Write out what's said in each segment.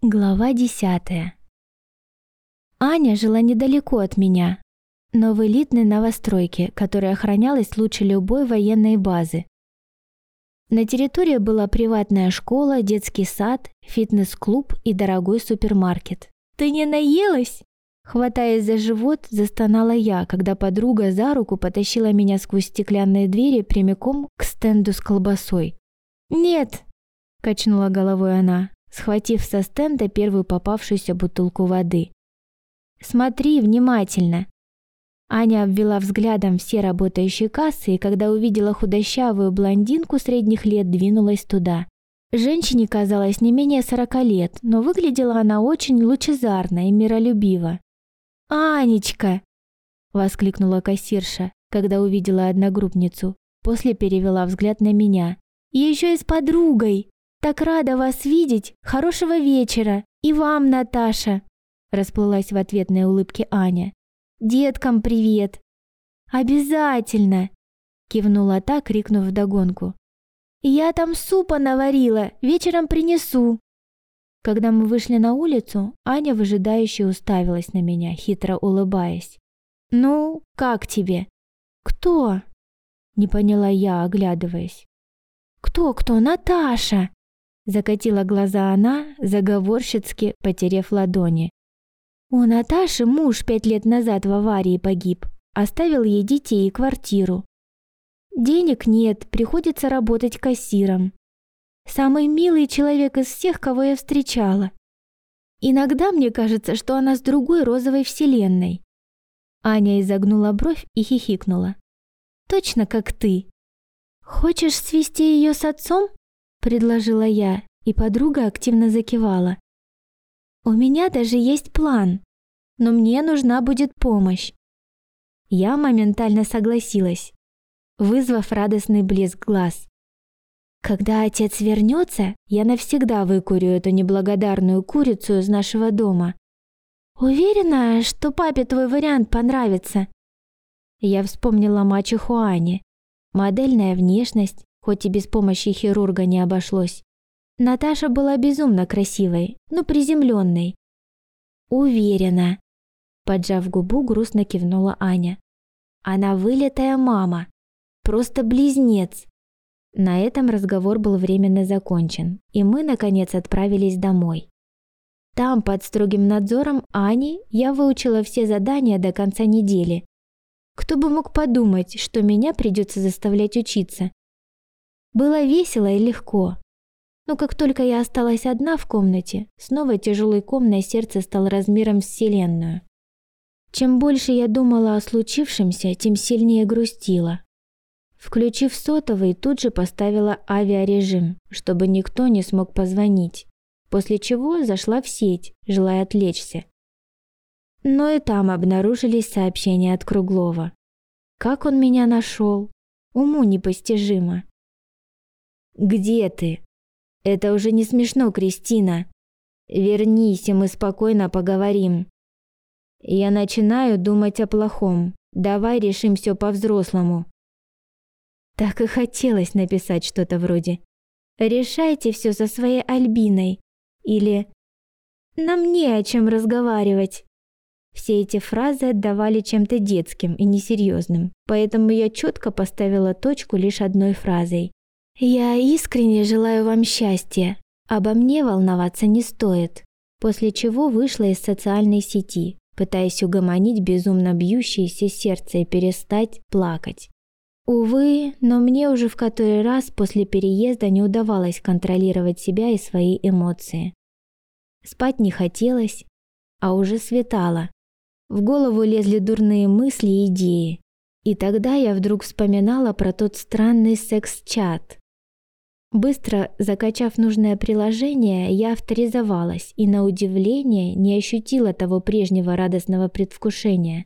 Глава десятая. Аня жила недалеко от меня, но в элитной новостройке, которая охранялась лучше любой военной базы. На территории была приватная школа, детский сад, фитнес-клуб и дорогой супермаркет. «Ты не наелась?» Хватаясь за живот, застонала я, когда подруга за руку потащила меня сквозь стеклянные двери прямиком к стенду с колбасой. «Нет!» – качнула головой она схватив со стенда первую попавшуюся бутылку воды. «Смотри внимательно!» Аня обвела взглядом все работающие кассы и когда увидела худощавую блондинку средних лет, двинулась туда. Женщине казалось не менее сорока лет, но выглядела она очень лучезарно и миролюбиво. «Анечка!» – воскликнула кассирша, когда увидела одногруппницу. После перевела взгляд на меня. «Еще и с подругой!» «Так рада вас видеть! Хорошего вечера! И вам, Наташа!» Расплылась в ответной улыбке Аня. «Деткам привет!» «Обязательно!» Кивнула та, крикнув вдогонку. «Я там супа наварила, вечером принесу!» Когда мы вышли на улицу, Аня выжидающе уставилась на меня, хитро улыбаясь. «Ну, как тебе?» «Кто?» Не поняла я, оглядываясь. «Кто-кто? Наташа!» Закатила глаза она, заговорщицки потерев ладони. У Наташи муж пять лет назад в аварии погиб. Оставил ей детей и квартиру. Денег нет, приходится работать кассиром. Самый милый человек из всех, кого я встречала. Иногда мне кажется, что она с другой розовой вселенной. Аня изогнула бровь и хихикнула. Точно как ты. Хочешь свести ее с отцом? Предложила я, и подруга активно закивала. У меня даже есть план, но мне нужна будет помощь. Я моментально согласилась, вызвав радостный блеск глаз. Когда отец вернется, я навсегда выкурю эту неблагодарную курицу из нашего дома. Уверена, что папе твой вариант понравится. Я вспомнила мачеху Ани. Модельная внешность, хоть и без помощи хирурга не обошлось. Наташа была безумно красивой, но приземленной. Уверена. Поджав губу, грустно кивнула Аня. Она вылитая мама. Просто близнец. На этом разговор был временно закончен, и мы, наконец, отправились домой. Там, под строгим надзором Ани, я выучила все задания до конца недели. Кто бы мог подумать, что меня придется заставлять учиться. Было весело и легко. Но как только я осталась одна в комнате, снова тяжелый ком на сердце стал размером с Вселенную. Чем больше я думала о случившемся, тем сильнее грустила. Включив сотовый, тут же поставила авиарежим, чтобы никто не смог позвонить, после чего зашла в сеть, желая отвлечься. Но и там обнаружились сообщения от Круглова. Как он меня нашел? Уму непостижимо. «Где ты?» «Это уже не смешно, Кристина. Вернись, и мы спокойно поговорим. Я начинаю думать о плохом. Давай решим все по-взрослому». Так и хотелось написать что-то вроде «Решайте все со своей Альбиной» или «Нам не о чем разговаривать». Все эти фразы отдавали чем-то детским и несерьезным, поэтому я четко поставила точку лишь одной фразой. «Я искренне желаю вам счастья. Обо мне волноваться не стоит». После чего вышла из социальной сети, пытаясь угомонить безумно бьющееся сердце и перестать плакать. Увы, но мне уже в который раз после переезда не удавалось контролировать себя и свои эмоции. Спать не хотелось, а уже светало. В голову лезли дурные мысли и идеи. И тогда я вдруг вспоминала про тот странный секс-чат, Быстро закачав нужное приложение, я авторизовалась и, на удивление, не ощутила того прежнего радостного предвкушения.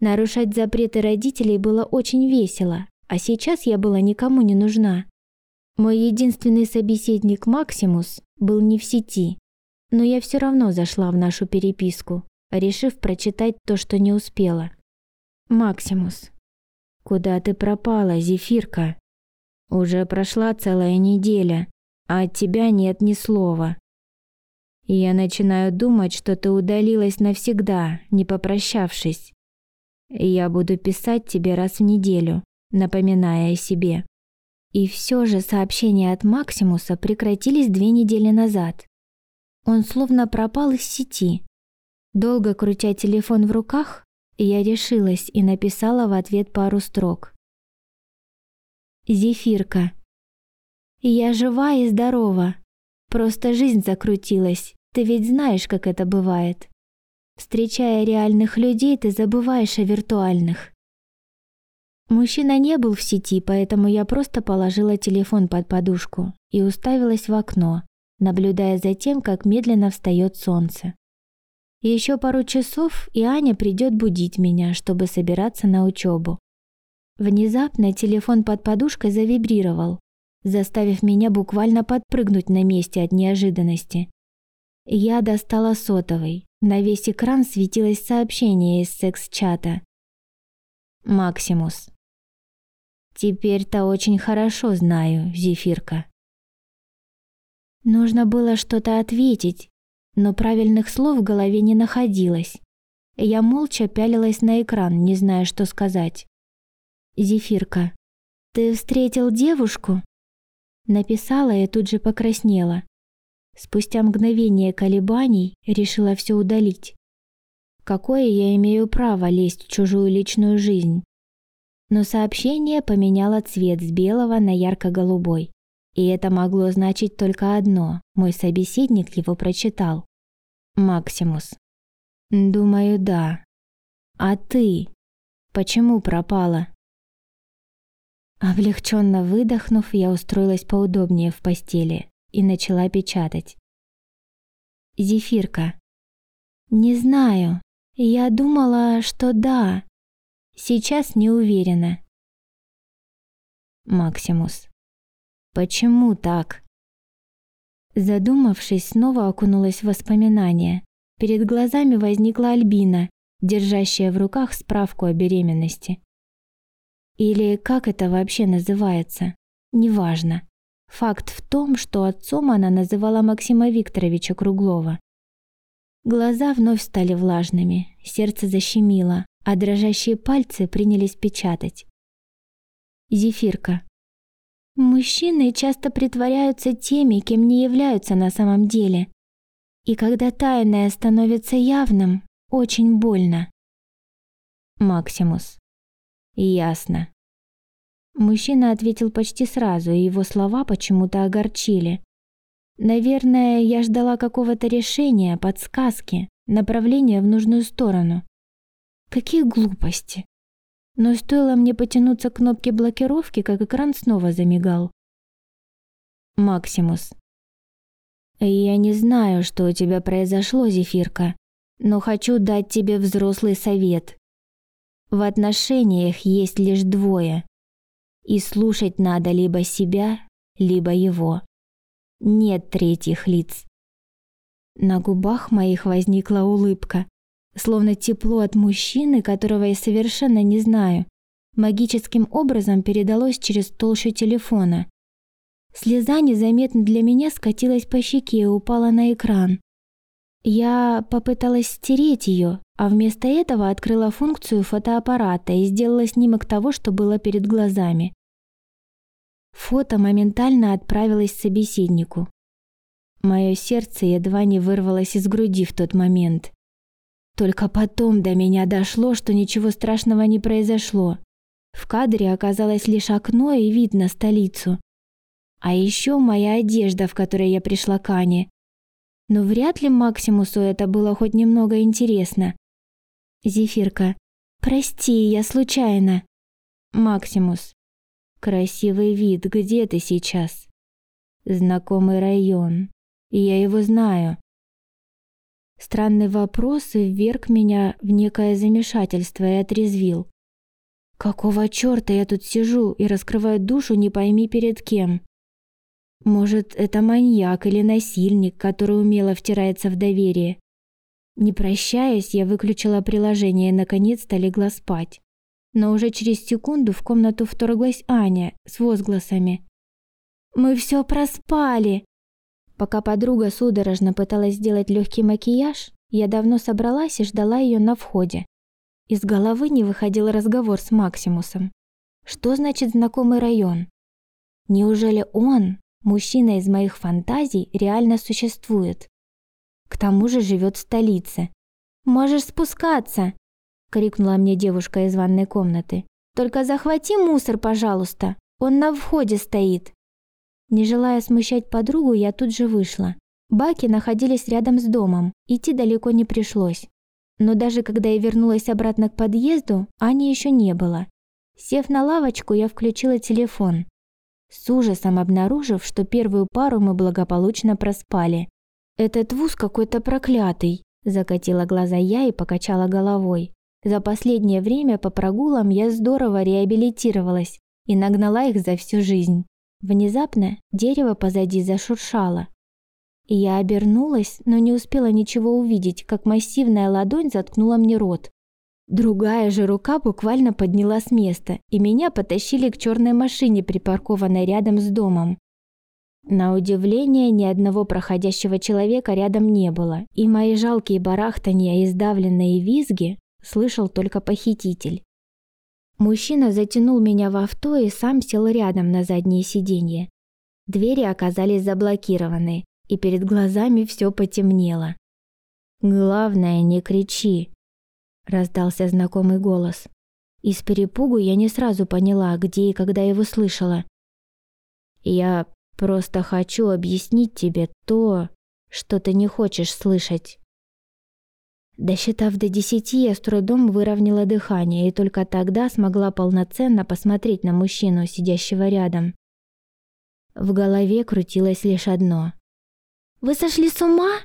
Нарушать запреты родителей было очень весело, а сейчас я была никому не нужна. Мой единственный собеседник Максимус был не в сети, но я все равно зашла в нашу переписку, решив прочитать то, что не успела. Максимус. «Куда ты пропала, Зефирка?» Уже прошла целая неделя, а от тебя нет ни слова. И я начинаю думать, что ты удалилась навсегда, не попрощавшись. И я буду писать тебе раз в неделю, напоминая о себе. И все же сообщения от Максимуса прекратились две недели назад. Он словно пропал из сети. Долго крутя телефон в руках, я решилась и написала в ответ пару строк. «Зефирка, я жива и здорова. Просто жизнь закрутилась, ты ведь знаешь, как это бывает. Встречая реальных людей, ты забываешь о виртуальных. Мужчина не был в сети, поэтому я просто положила телефон под подушку и уставилась в окно, наблюдая за тем, как медленно встает солнце. Еще пару часов, и Аня придет будить меня, чтобы собираться на учебу. Внезапно телефон под подушкой завибрировал, заставив меня буквально подпрыгнуть на месте от неожиданности. Я достала сотовый. На весь экран светилось сообщение из секс-чата. Максимус. Теперь-то очень хорошо знаю, Зефирка. Нужно было что-то ответить, но правильных слов в голове не находилось. Я молча пялилась на экран, не зная, что сказать. «Зефирка, ты встретил девушку?» Написала и тут же покраснела. Спустя мгновение колебаний решила все удалить. Какое я имею право лезть в чужую личную жизнь? Но сообщение поменяло цвет с белого на ярко-голубой. И это могло значить только одно. Мой собеседник его прочитал. Максимус. Думаю, да. А ты? Почему пропала? Облегченно выдохнув, я устроилась поудобнее в постели и начала печатать. Зефирка. Не знаю. Я думала, что да. Сейчас не уверена. Максимус. Почему так? Задумавшись, снова окунулась в воспоминания. Перед глазами возникла Альбина, держащая в руках справку о беременности. Или как это вообще называется? Неважно. Факт в том, что отцом она называла Максима Викторовича Круглова. Глаза вновь стали влажными, сердце защемило, а дрожащие пальцы принялись печатать. Зефирка. Мужчины часто притворяются теми, кем не являются на самом деле. И когда тайное становится явным, очень больно. Максимус. Ясно. Мужчина ответил почти сразу, и его слова почему-то огорчили. Наверное, я ждала какого-то решения, подсказки, направления в нужную сторону. Какие глупости. Но стоило мне потянуться к кнопке блокировки, как экран снова замигал. Максимус. Я не знаю, что у тебя произошло, Зефирка, но хочу дать тебе взрослый совет. В отношениях есть лишь двое. И слушать надо либо себя, либо его. Нет третьих лиц. На губах моих возникла улыбка, словно тепло от мужчины, которого я совершенно не знаю, магическим образом передалось через толщу телефона. Слеза незаметно для меня скатилась по щеке и упала на экран. Я попыталась стереть ее, а вместо этого открыла функцию фотоаппарата и сделала снимок того, что было перед глазами. Фото моментально отправилось собеседнику. Мое сердце едва не вырвалось из груди в тот момент. Только потом до меня дошло, что ничего страшного не произошло. В кадре оказалось лишь окно и вид на столицу. А еще моя одежда, в которой я пришла к Ане. Но вряд ли Максимусу это было хоть немного интересно. Зефирка. Прости, я случайно. Максимус. Красивый вид, где ты сейчас? Знакомый район. Я его знаю. Странный вопрос вверг меня в некое замешательство и отрезвил. Какого чёрта я тут сижу и раскрываю душу не пойми перед кем? Может, это маньяк или насильник, который умело втирается в доверие. Не прощаясь, я выключила приложение и наконец-то легла спать. Но уже через секунду в комнату вторглась Аня с возгласами. «Мы все проспали!» Пока подруга судорожно пыталась сделать легкий макияж, я давно собралась и ждала ее на входе. Из головы не выходил разговор с Максимусом. Что значит знакомый район? Неужели он, мужчина из моих фантазий, реально существует? К тому же живет в столице. «Можешь спускаться!» — крикнула мне девушка из ванной комнаты. «Только захвати мусор, пожалуйста, он на входе стоит». Не желая смущать подругу, я тут же вышла. Баки находились рядом с домом, идти далеко не пришлось. Но даже когда я вернулась обратно к подъезду, Ани еще не было. Сев на лавочку, я включила телефон. С ужасом обнаружив, что первую пару мы благополучно проспали. «Этот вуз какой-то проклятый», – закатила глаза я и покачала головой. За последнее время по прогулам я здорово реабилитировалась и нагнала их за всю жизнь. Внезапно дерево позади зашуршало. И я обернулась, но не успела ничего увидеть, как массивная ладонь заткнула мне рот. Другая же рука буквально подняла с места, и меня потащили к черной машине, припаркованной рядом с домом. На удивление, ни одного проходящего человека рядом не было, и мои жалкие барахтания и сдавленные визги слышал только похититель. Мужчина затянул меня в авто и сам сел рядом на заднее сиденье. Двери оказались заблокированы, и перед глазами все потемнело. «Главное, не кричи», — раздался знакомый голос. Из перепугу я не сразу поняла, где и когда его слышала. «Я просто хочу объяснить тебе то, что ты не хочешь слышать». Досчитав до десяти, я с трудом выровняла дыхание и только тогда смогла полноценно посмотреть на мужчину, сидящего рядом. В голове крутилось лишь одно. «Вы сошли с ума?»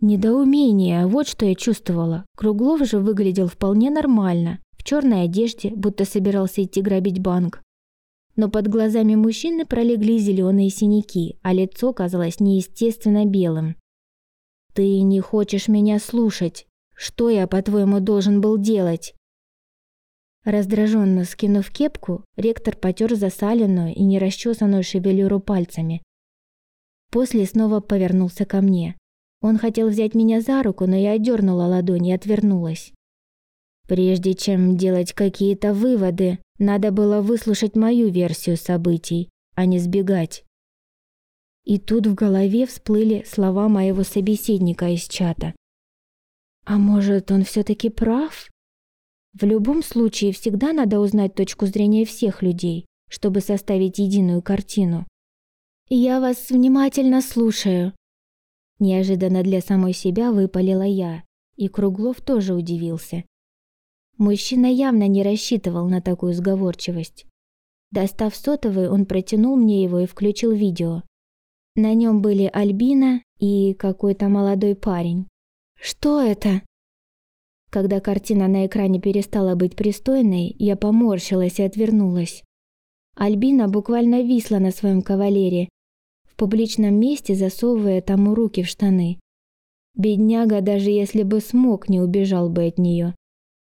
Недоумение, вот что я чувствовала. Круглов же выглядел вполне нормально, в черной одежде, будто собирался идти грабить банк. Но под глазами мужчины пролегли зеленые синяки, а лицо казалось неестественно белым. «Ты не хочешь меня слушать. Что я, по-твоему, должен был делать?» Раздраженно скинув кепку, ректор потер засаленную и нерасчесанную шевелюру пальцами. После снова повернулся ко мне. Он хотел взять меня за руку, но я отдернула ладонь и отвернулась. Прежде чем делать какие-то выводы, надо было выслушать мою версию событий, а не сбегать. И тут в голове всплыли слова моего собеседника из чата. А может, он все таки прав? В любом случае, всегда надо узнать точку зрения всех людей, чтобы составить единую картину. «Я вас внимательно слушаю», – неожиданно для самой себя выпалила я, и Круглов тоже удивился. Мужчина явно не рассчитывал на такую сговорчивость. Достав сотовый, он протянул мне его и включил видео. На нем были Альбина и какой-то молодой парень. «Что это?» Когда картина на экране перестала быть пристойной, я поморщилась и отвернулась. Альбина буквально висла на своем кавалере, в публичном месте засовывая тому руки в штаны. Бедняга, даже если бы смог, не убежал бы от нее.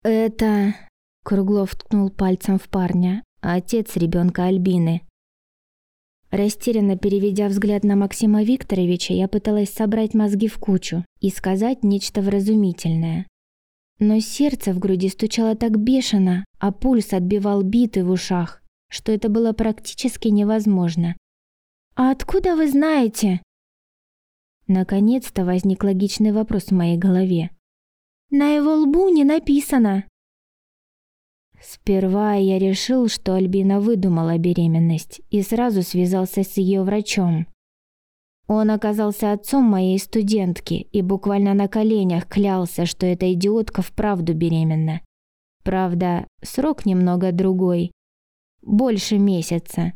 «Это...» — Круглов ткнул пальцем в парня. «Отец ребенка Альбины». Растерянно переведя взгляд на Максима Викторовича, я пыталась собрать мозги в кучу и сказать нечто вразумительное. Но сердце в груди стучало так бешено, а пульс отбивал биты в ушах, что это было практически невозможно. «А откуда вы знаете?» Наконец-то возник логичный вопрос в моей голове. «На его лбу не написано!» Сперва я решил, что Альбина выдумала беременность и сразу связался с ее врачом. Он оказался отцом моей студентки и буквально на коленях клялся, что эта идиотка вправду беременна. Правда, срок немного другой. Больше месяца.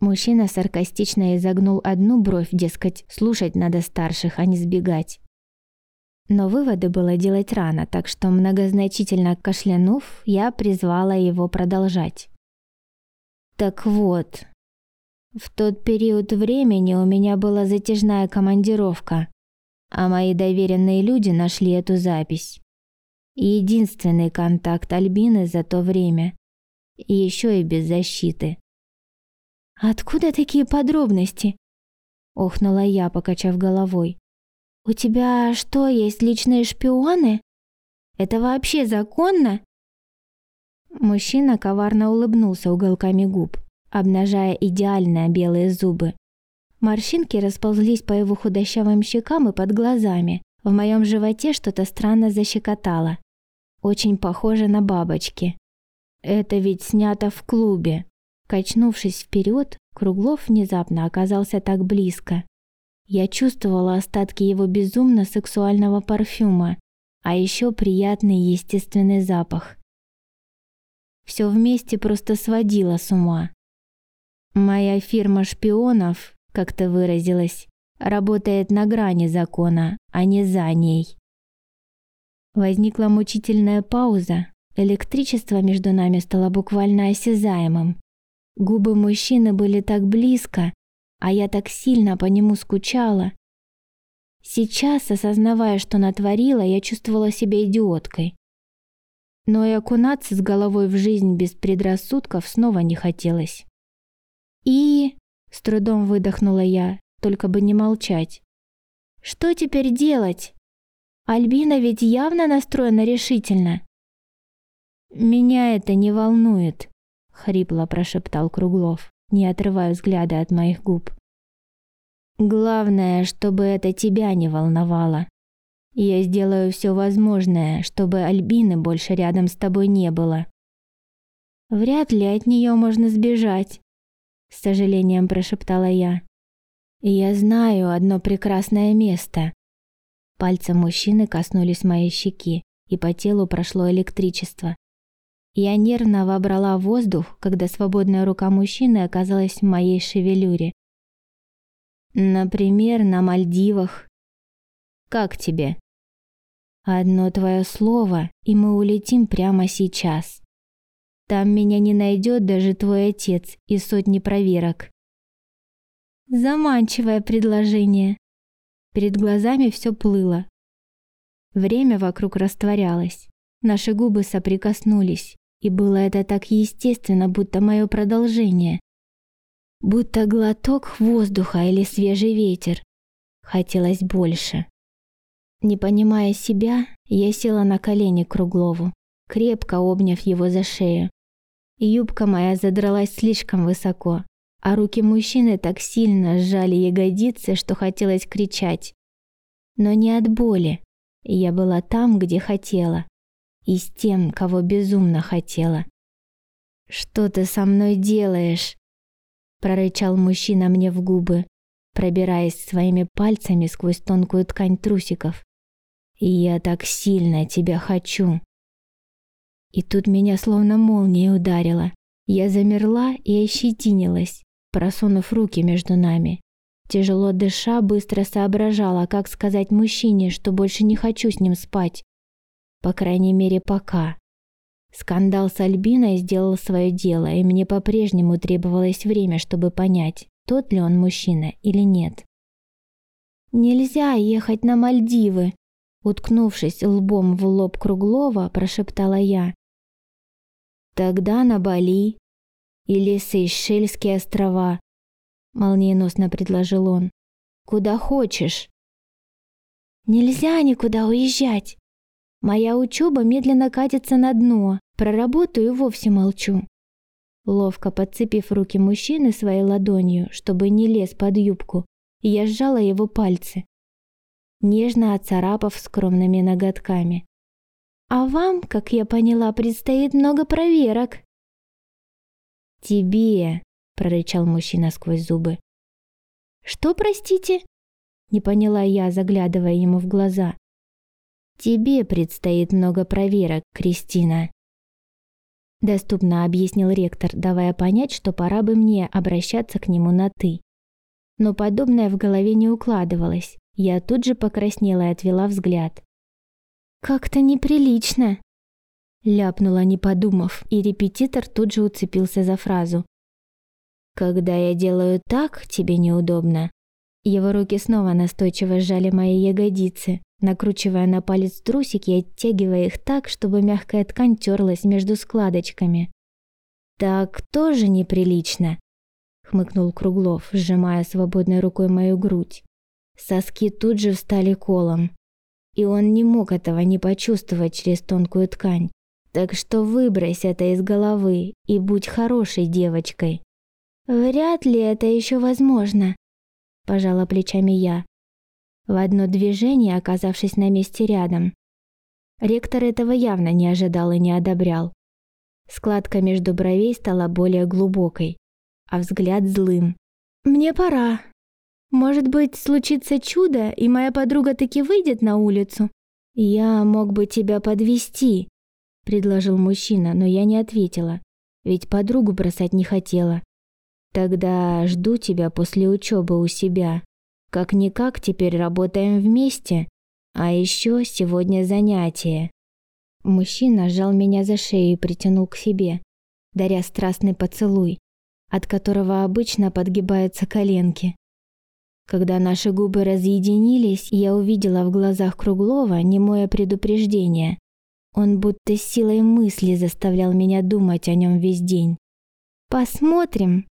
Мужчина саркастично изогнул одну бровь, дескать, слушать надо старших, а не сбегать. Но выводы было делать рано, так что многозначительно кашлянув, я призвала его продолжать. Так вот, в тот период времени у меня была затяжная командировка, а мои доверенные люди нашли эту запись. единственный контакт Альбины за то время. Еще и без защиты. Откуда такие подробности? охнула я, покачав головой. «У тебя что, есть личные шпионы? Это вообще законно?» Мужчина коварно улыбнулся уголками губ, обнажая идеальные белые зубы. Морщинки расползлись по его худощавым щекам и под глазами. В моем животе что-то странно защекотало. Очень похоже на бабочки. Это ведь снято в клубе. Качнувшись вперед, Круглов внезапно оказался так близко. Я чувствовала остатки его безумно сексуального парфюма, а еще приятный естественный запах. Все вместе просто сводило с ума. Моя фирма шпионов, как ты выразилась, работает на грани закона, а не за ней. Возникла мучительная пауза. Электричество между нами стало буквально осязаемым. Губы мужчины были так близко, а я так сильно по нему скучала. Сейчас, осознавая, что натворила, я чувствовала себя идиоткой. Но и окунаться с головой в жизнь без предрассудков снова не хотелось. И... С трудом выдохнула я, только бы не молчать. Что теперь делать? Альбина ведь явно настроена решительно. Меня это не волнует, хрипло прошептал Круглов, не отрывая взгляда от моих губ. Главное, чтобы это тебя не волновало. Я сделаю все возможное, чтобы Альбины больше рядом с тобой не было. Вряд ли от нее можно сбежать, с сожалением прошептала я. Я знаю одно прекрасное место. Пальцы мужчины коснулись моей щеки, и по телу прошло электричество. Я нервно вобрала воздух, когда свободная рука мужчины оказалась в моей шевелюре. Например, на Мальдивах. Как тебе? Одно твое слово, и мы улетим прямо сейчас. Там меня не найдет даже твой отец и сотни проверок. Заманчивое предложение. Перед глазами все плыло. Время вокруг растворялось. Наши губы соприкоснулись. И было это так естественно, будто мое продолжение. Будто глоток воздуха или свежий ветер. Хотелось больше. Не понимая себя, я села на колени к Круглову, крепко обняв его за шею. Юбка моя задралась слишком высоко, а руки мужчины так сильно сжали ягодицы, что хотелось кричать. Но не от боли. Я была там, где хотела и с тем, кого безумно хотела. «Что ты со мной делаешь?» прорычал мужчина мне в губы, пробираясь своими пальцами сквозь тонкую ткань трусиков. «И я так сильно тебя хочу!» И тут меня словно молнией ударило. Я замерла и ощетинилась, просунув руки между нами. Тяжело дыша, быстро соображала, как сказать мужчине, что больше не хочу с ним спать. По крайней мере, пока. Скандал с Альбиной сделал свое дело, и мне по-прежнему требовалось время, чтобы понять, тот ли он мужчина или нет. «Нельзя ехать на Мальдивы!» Уткнувшись лбом в лоб Круглова, прошептала я. «Тогда на Бали или Сейшельские острова», молниеносно предложил он. «Куда хочешь». «Нельзя никуда уезжать!» Моя учеба медленно катится на дно, про работу и вовсе молчу. Ловко подцепив руки мужчины своей ладонью, чтобы не лез под юбку, я сжала его пальцы, нежно оцарапав скромными ноготками. «А вам, как я поняла, предстоит много проверок». «Тебе», — прорычал мужчина сквозь зубы. «Что, простите?» — не поняла я, заглядывая ему в глаза. Тебе предстоит много проверок, Кристина. Доступно объяснил ректор, давая понять, что пора бы мне обращаться к нему на «ты». Но подобное в голове не укладывалось. Я тут же покраснела и отвела взгляд. «Как-то неприлично», — ляпнула, не подумав, и репетитор тут же уцепился за фразу. «Когда я делаю так, тебе неудобно». Его руки снова настойчиво сжали мои ягодицы, накручивая на палец трусики и оттягивая их так, чтобы мягкая ткань терлась между складочками. «Так тоже неприлично», — хмыкнул Круглов, сжимая свободной рукой мою грудь. Соски тут же встали колом, и он не мог этого не почувствовать через тонкую ткань. Так что выбрось это из головы и будь хорошей девочкой. Вряд ли это еще возможно, пожала плечами я, в одно движение оказавшись на месте рядом. Ректор этого явно не ожидал и не одобрял. Складка между бровей стала более глубокой, а взгляд злым. «Мне пора. Может быть, случится чудо, и моя подруга таки выйдет на улицу?» «Я мог бы тебя подвести, предложил мужчина, но я не ответила, ведь подругу бросать не хотела. «Тогда жду тебя после учебы у себя. Как-никак теперь работаем вместе, а еще сегодня занятие». Мужчина сжал меня за шею и притянул к себе, даря страстный поцелуй, от которого обычно подгибаются коленки. Когда наши губы разъединились, я увидела в глазах Круглова немое предупреждение. Он будто силой мысли заставлял меня думать о нем весь день. «Посмотрим!»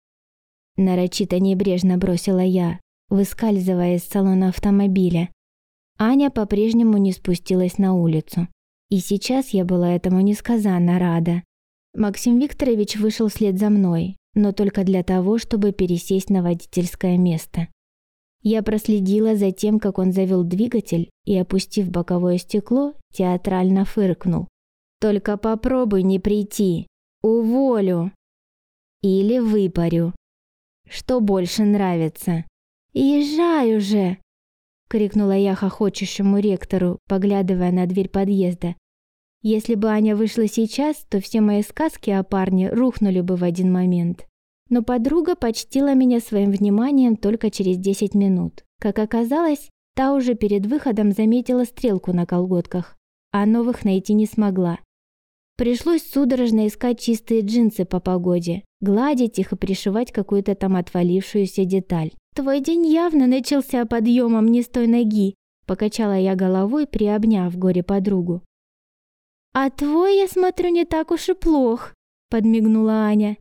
Нарочито небрежно бросила я, выскальзывая из салона автомобиля. Аня по-прежнему не спустилась на улицу. И сейчас я была этому несказанно рада. Максим Викторович вышел вслед за мной, но только для того, чтобы пересесть на водительское место. Я проследила за тем, как он завел двигатель и, опустив боковое стекло, театрально фыркнул. «Только попробуй не прийти. Уволю. Или выпарю. Что больше нравится?» «Езжай уже!» — крикнула я хохочущему ректору, поглядывая на дверь подъезда. Если бы Аня вышла сейчас, то все мои сказки о парне рухнули бы в один момент. Но подруга почтила меня своим вниманием только через 10 минут. Как оказалось, та уже перед выходом заметила стрелку на колготках, а новых найти не смогла. Пришлось судорожно искать чистые джинсы по погоде, гладить их и пришивать какую-то там отвалившуюся деталь. «Твой день явно начался подъемом не с той ноги», покачала я головой, приобняв горе подругу. «А твой, я смотрю, не так уж и плох», подмигнула Аня.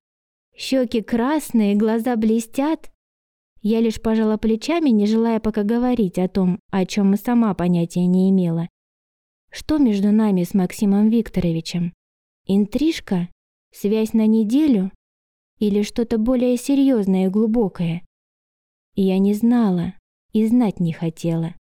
Щеки красные, глаза блестят. Я лишь пожала плечами, не желая пока говорить о том, о чем и сама понятия не имела. Что между нами с Максимом Викторовичем? Интрижка? Связь на неделю? Или что-то более серьезное и глубокое? Я не знала и знать не хотела.